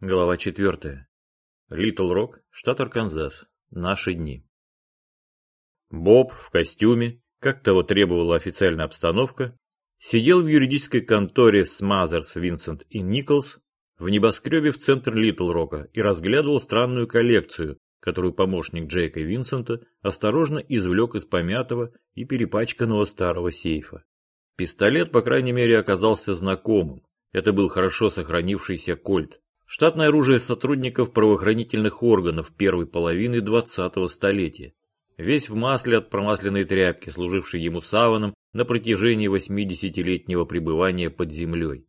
Глава 4. Литл Рок, штат Арканзас. Наши дни. Боб в костюме, как того требовала официальная обстановка, сидел в юридической конторе Смазерс, Винсент и Николс в небоскребе в центре Литл Рока и разглядывал странную коллекцию, которую помощник Джейка Винсента осторожно извлек из помятого и перепачканного старого сейфа. Пистолет, по крайней мере, оказался знакомым. Это был хорошо сохранившийся кольт. Штатное оружие сотрудников правоохранительных органов первой половины 20-го столетия. Весь в масле от промасленной тряпки, служившей ему саваном на протяжении 80-летнего пребывания под землей.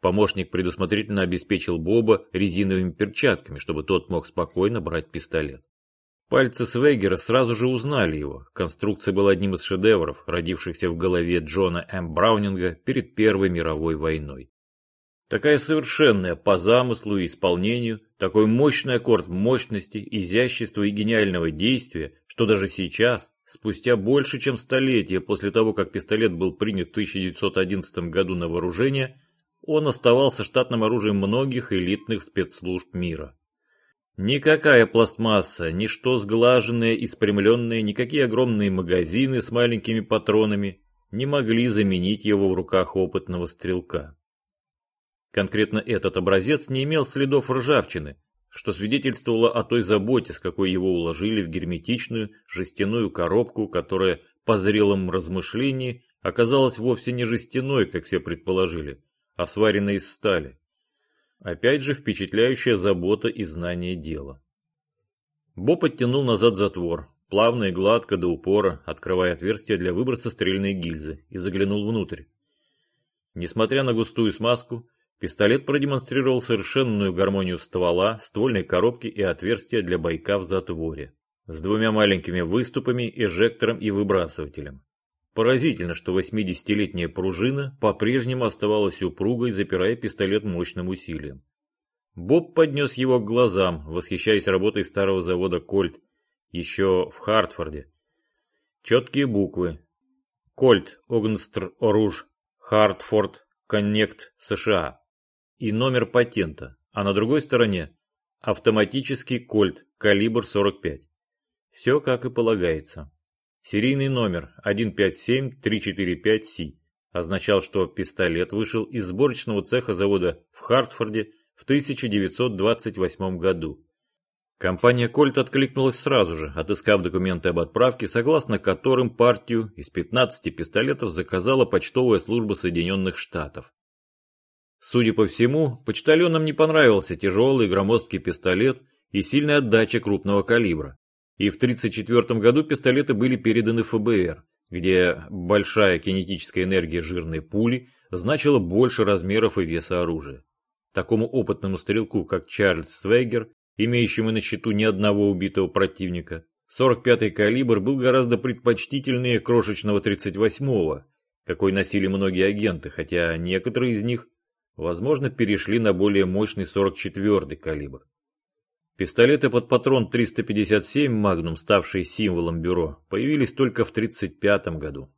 Помощник предусмотрительно обеспечил Боба резиновыми перчатками, чтобы тот мог спокойно брать пистолет. Пальцы Свегера сразу же узнали его. Конструкция была одним из шедевров, родившихся в голове Джона М. Браунинга перед Первой мировой войной. Такая совершенная по замыслу и исполнению, такой мощный аккорд мощности, изящества и гениального действия, что даже сейчас, спустя больше чем столетие после того, как пистолет был принят в 1911 году на вооружение, он оставался штатным оружием многих элитных спецслужб мира. Никакая пластмасса, ничто сглаженное и спрямленное, никакие огромные магазины с маленькими патронами не могли заменить его в руках опытного стрелка. Конкретно этот образец не имел следов ржавчины, что свидетельствовало о той заботе, с какой его уложили в герметичную жестяную коробку, которая по зрелом размышлении оказалась вовсе не жестяной, как все предположили, а сваренной из стали. Опять же впечатляющая забота и знание дела. Бо подтянул назад затвор, плавно и гладко до упора, открывая отверстие для выброса стрельной гильзы, и заглянул внутрь. Несмотря на густую смазку, Пистолет продемонстрировал совершенную гармонию ствола, ствольной коробки и отверстия для бойка в затворе. С двумя маленькими выступами, эжектором и выбрасывателем. Поразительно, что 80-летняя пружина по-прежнему оставалась упругой, запирая пистолет мощным усилием. Боб поднес его к глазам, восхищаясь работой старого завода «Кольт», еще в Хартфорде. Четкие буквы. «Кольт, Огнстр, Оруж, Хартфорд, Коннект, США» и номер патента, а на другой стороне автоматический кольт калибр 45. Все как и полагается. Серийный номер 157345C означал, что пистолет вышел из сборочного цеха завода в Хартфорде в 1928 году. Компания Кольт откликнулась сразу же, отыскав документы об отправке, согласно которым партию из 15 пистолетов заказала почтовая служба Соединенных Штатов. Судя по всему, почтальонам не понравился тяжелый громоздкий пистолет и сильная отдача крупного калибра. И в 1934 году пистолеты были переданы ФБР, где большая кинетическая энергия жирной пули значила больше размеров и веса оружия. Такому опытному стрелку, как Чарльз Свегер, имеющему на счету ни одного убитого противника, 45-й калибр был гораздо предпочтительнее крошечного 38-го, какой носили многие агенты, хотя некоторые из них возможно, перешли на более мощный 44-й калибр. Пистолеты под патрон 357 Magnum, ставшие символом бюро, появились только в 1935 году.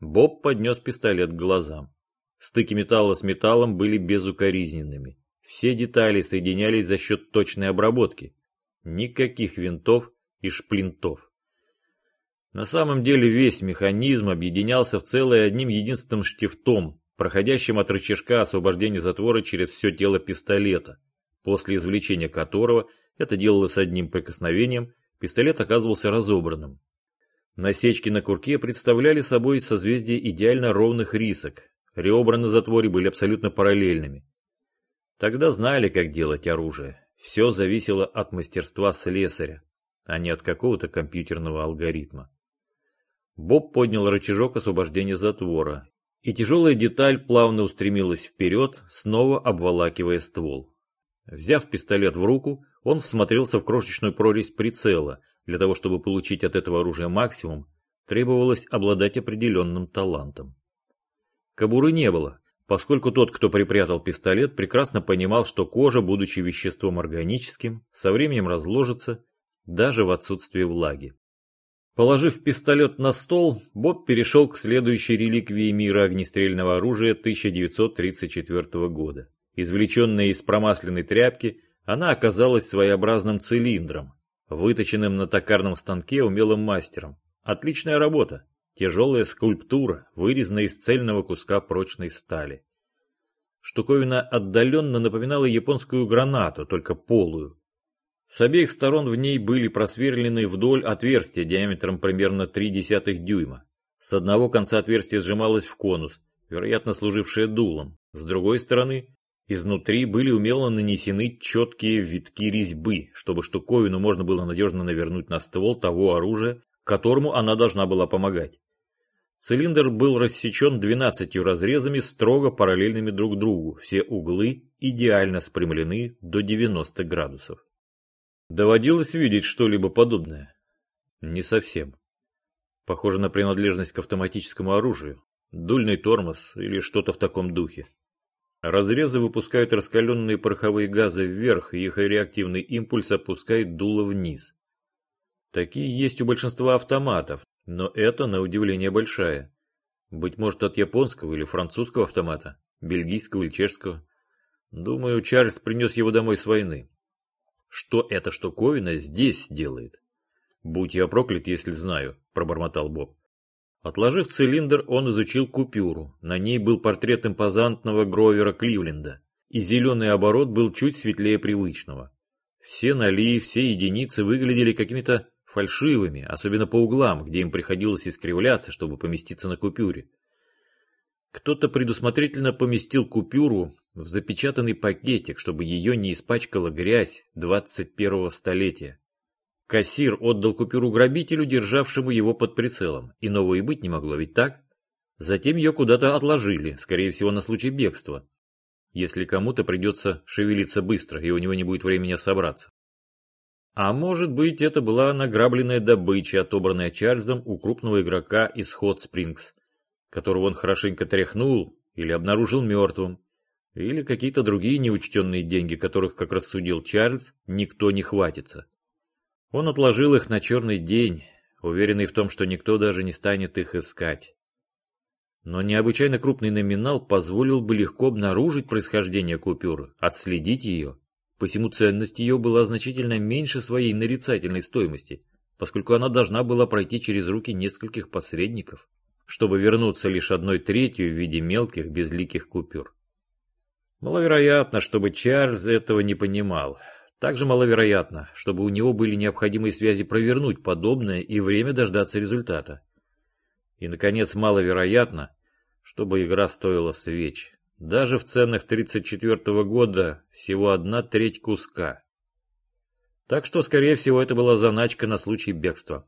Боб поднес пистолет к глазам. Стыки металла с металлом были безукоризненными. Все детали соединялись за счет точной обработки. Никаких винтов и шплинтов. На самом деле весь механизм объединялся в целое одним единственным штифтом, проходящим от рычажка освобождения затвора через все тело пистолета, после извлечения которого, это делалось одним прикосновением, пистолет оказывался разобранным. Насечки на курке представляли собой созвездие идеально ровных рисок, ребра на затворе были абсолютно параллельными. Тогда знали, как делать оружие. Все зависело от мастерства слесаря, а не от какого-то компьютерного алгоритма. Боб поднял рычажок освобождения затвора, и тяжелая деталь плавно устремилась вперед, снова обволакивая ствол. Взяв пистолет в руку, он всмотрелся в крошечную прорезь прицела. Для того, чтобы получить от этого оружия максимум, требовалось обладать определенным талантом. Кобуры не было, поскольку тот, кто припрятал пистолет, прекрасно понимал, что кожа, будучи веществом органическим, со временем разложится, даже в отсутствии влаги. Положив пистолет на стол, Боб перешел к следующей реликвии мира огнестрельного оружия 1934 года. Извлеченная из промасленной тряпки, она оказалась своеобразным цилиндром, выточенным на токарном станке умелым мастером. Отличная работа, тяжелая скульптура, вырезанная из цельного куска прочной стали. Штуковина отдаленно напоминала японскую гранату, только полую. С обеих сторон в ней были просверлены вдоль отверстия диаметром примерно 0,3 дюйма. С одного конца отверстие сжималось в конус, вероятно служившее дулом. С другой стороны, изнутри были умело нанесены четкие витки резьбы, чтобы штуковину можно было надежно навернуть на ствол того оружия, которому она должна была помогать. Цилиндр был рассечен двенадцатью разрезами, строго параллельными друг другу, все углы идеально спрямлены до 90 градусов. Доводилось видеть что-либо подобное? Не совсем. Похоже на принадлежность к автоматическому оружию, дульный тормоз или что-то в таком духе. Разрезы выпускают раскаленные пороховые газы вверх, и их реактивный импульс опускает дуло вниз. Такие есть у большинства автоматов, но это, на удивление, большая. Быть может, от японского или французского автомата, бельгийского или чешского. Думаю, Чарльз принес его домой с войны. Что эта штуковина здесь делает? Будь я проклят, если знаю, пробормотал Боб. Отложив цилиндр, он изучил купюру. На ней был портрет импозантного Гровера Кливленда, и зеленый оборот был чуть светлее привычного. Все ноли, все единицы выглядели какими-то фальшивыми, особенно по углам, где им приходилось искривляться, чтобы поместиться на купюре. Кто-то предусмотрительно поместил купюру в запечатанный пакетик, чтобы ее не испачкала грязь 21-го столетия. Кассир отдал купюру грабителю, державшему его под прицелом. Иного и быть не могло, ведь так? Затем ее куда-то отложили, скорее всего на случай бегства. Если кому-то придется шевелиться быстро, и у него не будет времени собраться. А может быть, это была награбленная добыча, отобранная Чарльзом у крупного игрока из Хот Спрингс, которого он хорошенько тряхнул или обнаружил мертвым, или какие-то другие неучтенные деньги, которых, как рассудил Чарльз, никто не хватится. Он отложил их на черный день, уверенный в том, что никто даже не станет их искать. Но необычайно крупный номинал позволил бы легко обнаружить происхождение купюры, отследить ее Посему ценность ее была значительно меньше своей нарицательной стоимости, поскольку она должна была пройти через руки нескольких посредников, чтобы вернуться лишь одной третью в виде мелких безликих купюр. Маловероятно, чтобы Чарльз этого не понимал. Также маловероятно, чтобы у него были необходимые связи провернуть подобное и время дождаться результата. И, наконец, маловероятно, чтобы игра стоила свеч. Даже в ценах 34 -го года всего одна треть куска. Так что, скорее всего, это была заначка на случай бегства.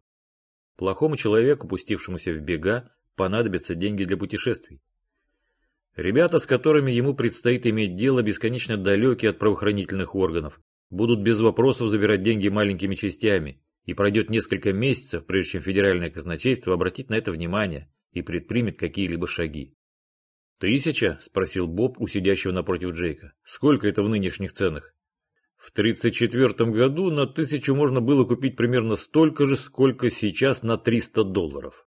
Плохому человеку, пустившемуся в бега, понадобятся деньги для путешествий. Ребята, с которыми ему предстоит иметь дело, бесконечно далекие от правоохранительных органов, будут без вопросов забирать деньги маленькими частями, и пройдет несколько месяцев, прежде чем федеральное казначейство обратит на это внимание и предпримет какие-либо шаги. «Тысяча?» – спросил Боб у сидящего напротив Джейка. «Сколько это в нынешних ценах?» В 1934 году на тысячу можно было купить примерно столько же, сколько сейчас на 300 долларов.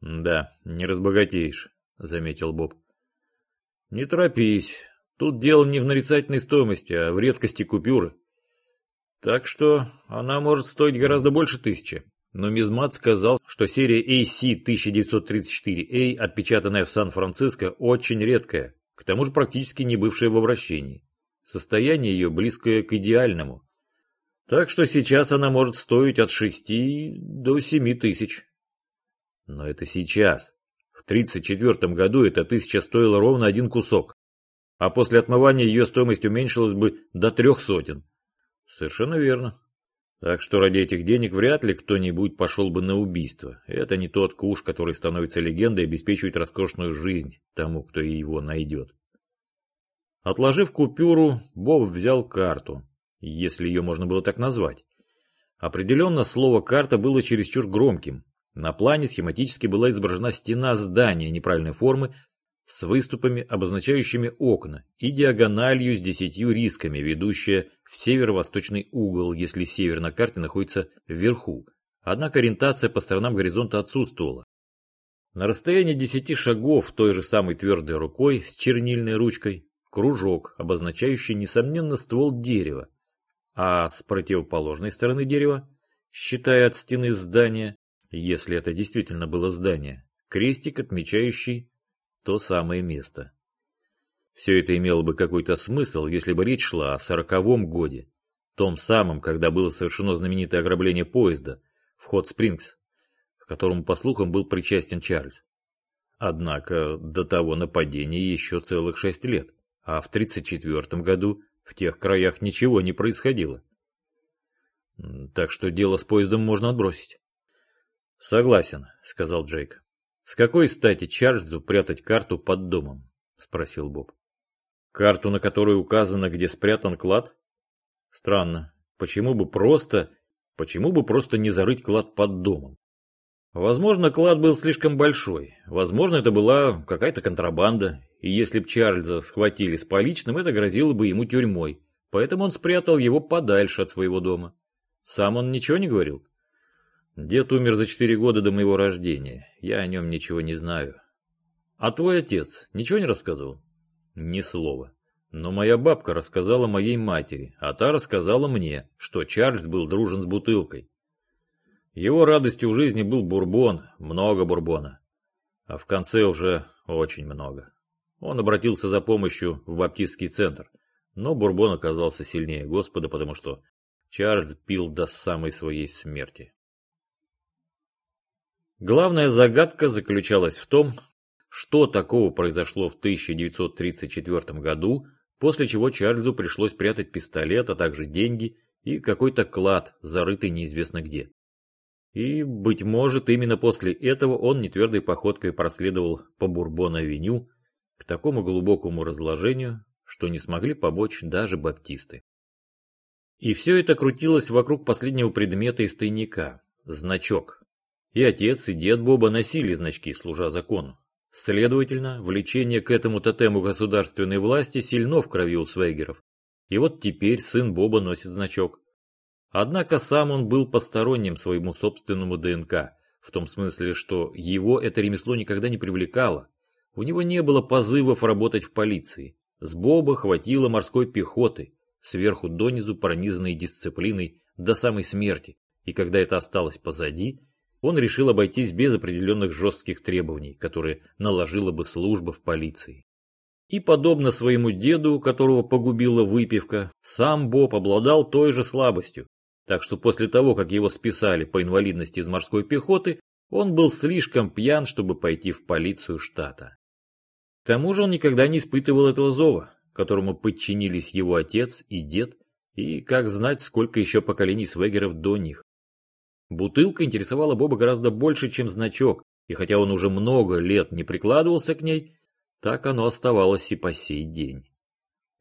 «Да, не разбогатеешь», – заметил Боб. «Не торопись. Тут дело не в нарицательной стоимости, а в редкости купюры. Так что она может стоить гораздо больше тысячи. Но Мизмат сказал, что серия AC-1934A, отпечатанная в Сан-Франциско, очень редкая, к тому же практически не бывшая в обращении. Состояние ее близкое к идеальному. Так что сейчас она может стоить от 6 до 7 тысяч. Но это сейчас. В 1934 году эта тысяча стоила ровно один кусок. А после отмывания ее стоимость уменьшилась бы до трех сотен. Совершенно верно. Так что ради этих денег вряд ли кто-нибудь пошел бы на убийство. Это не тот куш, который становится легендой и обеспечивает роскошную жизнь тому, кто его найдет. Отложив купюру, Боб взял карту, если ее можно было так назвать. Определенно, слово «карта» было чересчур громким. На плане схематически была изображена стена здания неправильной формы с выступами, обозначающими окна, и диагональю с десятью рисками, ведущая в северо-восточный угол, если север на карте находится вверху. Однако ориентация по сторонам горизонта отсутствовала. На расстоянии десяти шагов той же самой твердой рукой с чернильной ручкой кружок, обозначающий, несомненно, ствол дерева, а с противоположной стороны дерева, считая от стены здания, если это действительно было здание, крестик, отмечающий то самое место. Все это имело бы какой-то смысл, если бы речь шла о сороковом годе, том самом, когда было совершено знаменитое ограбление поезда в Хот-Спрингс, к которому, по слухам, был причастен Чарльз. Однако до того нападения еще целых шесть лет, а в 1934 году в тех краях ничего не происходило. Так что дело с поездом можно отбросить. Согласен, сказал Джейк. С какой стати Чарльзу прятать карту под домом? Спросил Боб. Карту, на которой указано, где спрятан клад? Странно. Почему бы просто... Почему бы просто не зарыть клад под домом? Возможно, клад был слишком большой. Возможно, это была какая-то контрабанда. И если б Чарльза схватили с поличным, это грозило бы ему тюрьмой. Поэтому он спрятал его подальше от своего дома. Сам он ничего не говорил? Дед умер за четыре года до моего рождения. Я о нем ничего не знаю. А твой отец ничего не рассказывал? Ни слова. Но моя бабка рассказала моей матери, а та рассказала мне, что Чарльз был дружен с бутылкой. Его радостью в жизни был бурбон, много бурбона. А в конце уже очень много. Он обратился за помощью в баптистский центр, но бурбон оказался сильнее Господа, потому что Чарльз пил до самой своей смерти. Главная загадка заключалась в том, что такого произошло в 1934 году, после чего Чарльзу пришлось прятать пистолет, а также деньги и какой-то клад, зарытый неизвестно где. И, быть может, именно после этого он нетвердой походкой проследовал по Бурбон-авеню к такому глубокому разложению, что не смогли побочь даже баптисты. И все это крутилось вокруг последнего предмета из тайника – значок. И отец, и дед Боба носили значки, служа закону. Следовательно, влечение к этому тотему государственной власти сильно в крови у Свегеров. И вот теперь сын Боба носит значок. Однако сам он был посторонним своему собственному ДНК, в том смысле, что его это ремесло никогда не привлекало. У него не было позывов работать в полиции. С Боба хватило морской пехоты, сверху донизу пронизанной дисциплиной до самой смерти, и когда это осталось позади, он решил обойтись без определенных жестких требований, которые наложила бы служба в полиции. И подобно своему деду, которого погубила выпивка, сам Боб обладал той же слабостью. Так что после того, как его списали по инвалидности из морской пехоты, он был слишком пьян, чтобы пойти в полицию штата. К тому же он никогда не испытывал этого зова, которому подчинились его отец и дед, и как знать, сколько еще поколений свегеров до них. Бутылка интересовала Боба гораздо больше, чем значок, и хотя он уже много лет не прикладывался к ней, так оно оставалось и по сей день.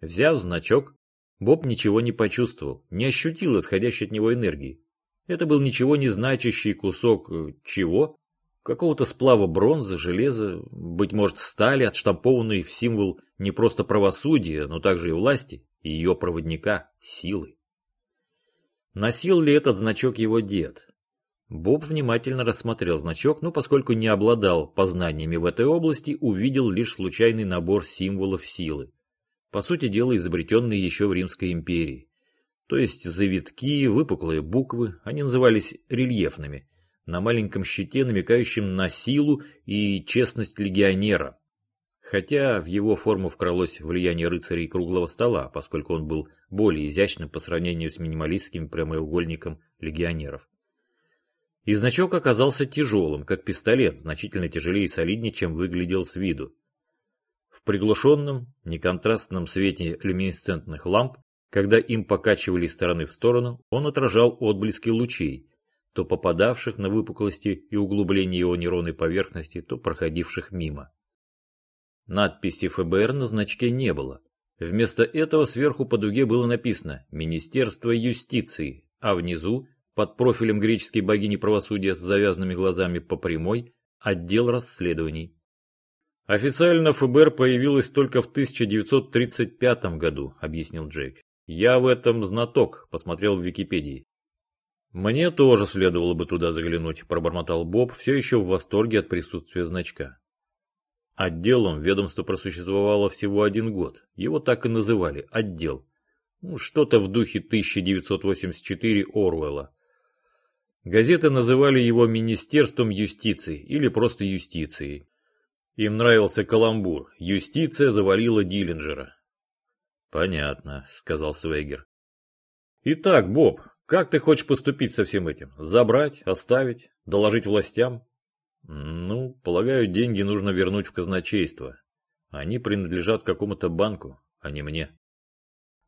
Взяв значок, Боб ничего не почувствовал, не ощутил исходящей от него энергии. Это был ничего не значащий кусок э, чего? Какого-то сплава бронзы, железа, быть может стали, отштампованный в символ не просто правосудия, но также и власти, и ее проводника, силы. Носил ли этот значок его дед? Боб внимательно рассмотрел значок, но поскольку не обладал познаниями в этой области, увидел лишь случайный набор символов силы. По сути дела, изобретенные еще в Римской империи. То есть завитки, выпуклые буквы, они назывались рельефными, на маленьком щите, намекающем на силу и честность легионера. Хотя в его форму вкралось влияние рыцарей круглого стола, поскольку он был более изящным по сравнению с минималистским прямоугольником легионеров. И значок оказался тяжелым, как пистолет, значительно тяжелее и солиднее, чем выглядел с виду. В приглушенном, неконтрастном свете люминесцентных ламп, когда им покачивали из стороны в сторону, он отражал отблески лучей, то попадавших на выпуклости и углубления его неровной поверхности, то проходивших мимо. Надписи ФБР на значке не было. Вместо этого сверху по дуге было написано «Министерство юстиции», а внизу под профилем греческой богини правосудия с завязанными глазами по прямой отдел расследований. Официально ФБР появилось только в 1935 году, объяснил Джейк. Я в этом знаток, посмотрел в Википедии. Мне тоже следовало бы туда заглянуть, пробормотал Боб, все еще в восторге от присутствия значка. Отделом ведомство просуществовало всего один год. Его так и называли – отдел. Ну, что-то в духе 1984 Оруэлла. Газеты называли его Министерством юстиции или просто юстицией. Им нравился каламбур. Юстиция завалила Диллинджера. «Понятно», — сказал Свейгер. «Итак, Боб, как ты хочешь поступить со всем этим? Забрать, оставить, доложить властям?» «Ну, полагаю, деньги нужно вернуть в казначейство. Они принадлежат какому-то банку, а не мне.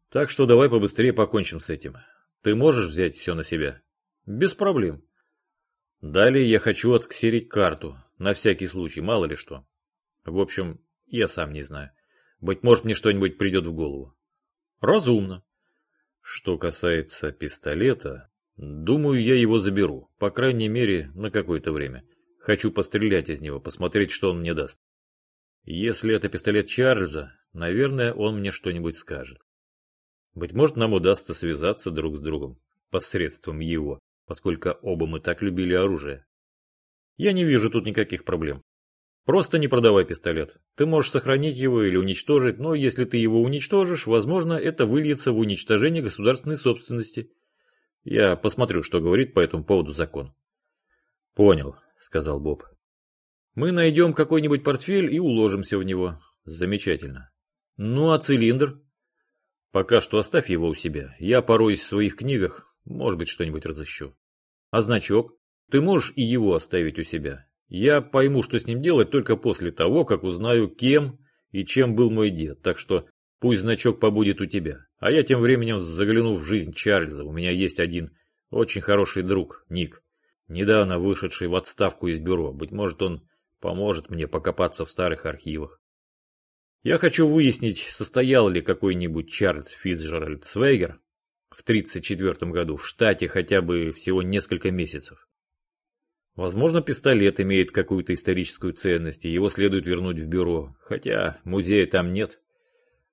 Так что давай побыстрее покончим с этим. Ты можешь взять все на себя?» «Без проблем. Далее я хочу отксерить карту, на всякий случай, мало ли что. В общем, я сам не знаю. Быть может, мне что-нибудь придет в голову. Разумно. Что касается пистолета, думаю, я его заберу, по крайней мере, на какое-то время. Хочу пострелять из него, посмотреть, что он мне даст. Если это пистолет Чарльза, наверное, он мне что-нибудь скажет. Быть может, нам удастся связаться друг с другом посредством его, поскольку оба мы так любили оружие. Я не вижу тут никаких проблем. Просто не продавай пистолет. Ты можешь сохранить его или уничтожить, но если ты его уничтожишь, возможно, это выльется в уничтожение государственной собственности. Я посмотрю, что говорит по этому поводу закон. Понял, сказал Боб. Мы найдем какой-нибудь портфель и уложимся в него. Замечательно. Ну а цилиндр? Пока что оставь его у себя. Я пороюсь в своих книгах, может быть, что-нибудь разыщу. А значок? Ты можешь и его оставить у себя. Я пойму, что с ним делать только после того, как узнаю, кем и чем был мой дед, так что пусть значок побудет у тебя. А я тем временем загляну в жизнь Чарльза. У меня есть один очень хороший друг, Ник, недавно вышедший в отставку из бюро. Быть может, он поможет мне покопаться в старых архивах. Я хочу выяснить, состоял ли какой-нибудь Чарльз Фицджеральд Свейгер в 1934 году в штате хотя бы всего несколько месяцев. Возможно, пистолет имеет какую-то историческую ценность, и его следует вернуть в бюро, хотя музея там нет.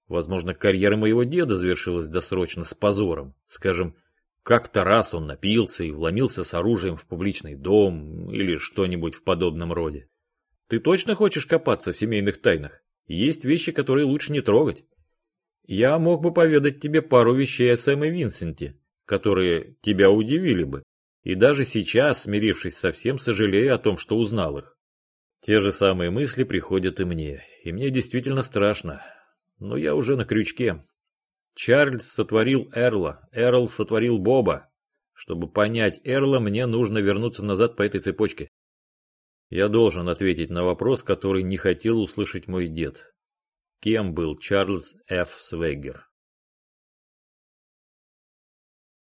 Возможно, карьера моего деда завершилась досрочно с позором. Скажем, как-то раз он напился и вломился с оружием в публичный дом или что-нибудь в подобном роде. Ты точно хочешь копаться в семейных тайнах? Есть вещи, которые лучше не трогать. Я мог бы поведать тебе пару вещей о Сэме Винсенте, которые тебя удивили бы. И даже сейчас, смирившись совсем, сожалею о том, что узнал их. Те же самые мысли приходят и мне, и мне действительно страшно. Но я уже на крючке. Чарльз сотворил Эрла, Эрл сотворил Боба. Чтобы понять Эрла, мне нужно вернуться назад по этой цепочке. Я должен ответить на вопрос, который не хотел услышать мой дед. Кем был Чарльз Ф. Свегер?